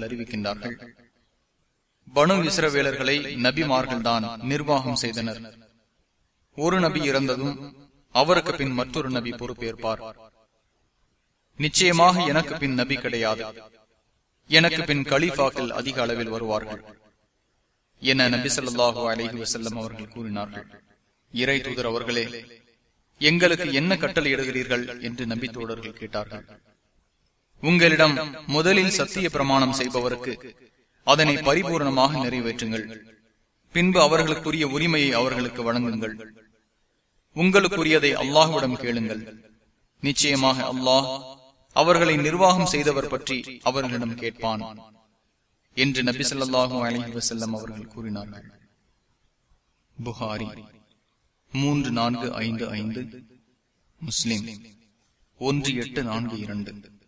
அறிவிக்கின்றார்கள் பனு இஸ்ரவேலர்களை நபிமார்கள் தான் நிர்வாகம் செய்தனர். ஒரு நபி இறந்ததும் அவருக்கு பின் மற்றொரு நபி பொறுப்பேற்பார். நிச்சயமாக எனக்கு பின் நபி கிடையாது. எனக்கு பின் கலீஃபாக்கள் அதிக அளவில் வருவார்கள். என நபி சொல்லாஹு அலஹி வசல்லம் அவர்கள் கூறினார்கள். இறை தூதர் அவர்களே எங்களுக்கு என்ன கட்டளையிடுகிறீர்கள் என்று நபி தோழர்கள் கேட்டார்கள். உங்களிடம் முதலில் சத்திய பிரமாணம் செய்பவருக்கு அதனை பரிபூர்ணமாக நிறைவேற்றுங்கள். பின்பு அவர்களுக்குரிய உரிமையை அவர்களுக்கு வழங்குங்கள். உங்களுக்குரியதை அல்லாஹுவிடம் கேளுங்கள். நிச்சயமாக அல்லாஹ் அவர்களை நிர்வாகம் செய்தவர் பற்றி அவர்களிடம் கேட்பான் என்று நபி சொல்லாஹு அலி வசல்லம் அவர்கள் கூறினார்கள். புகாரி மூன்று நான்கு ஐந்து ஐந்து. முஸ்லிம். ஒன்று எட்டு நான்கு இரண்டு.